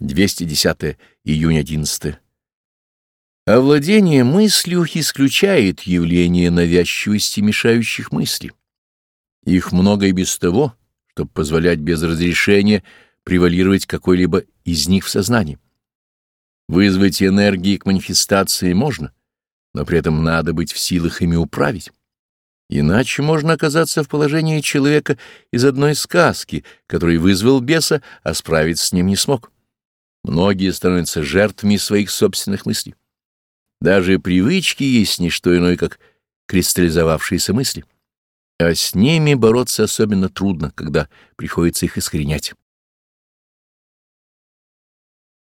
210 июня 11. Овладение мыслью исключает явление навязчивости мешающих мыслей. Их много и без того, чтобы позволять без разрешения превалировать какой-либо из них в сознании. Вызвать энергии к манифестации можно, но при этом надо быть в силах ими управить. Иначе можно оказаться в положении человека из одной сказки, который вызвал беса, а справиться с ним не смог. Многие становятся жертвами своих собственных мыслей. Даже привычки есть не что иное, как кристаллизовавшиеся мысли. А с ними бороться особенно трудно, когда приходится их искоренять.